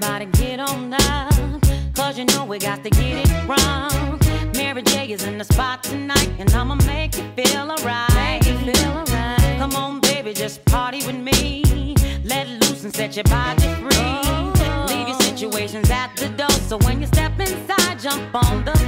Everybody get on up, cause you know we got to get it wrong. Mary J is in the spot tonight, and I'ma make you feel alright. Right. Come on, baby, just party with me. Let loose and set your body free. Leave your situations at the door, so when you step inside, jump on the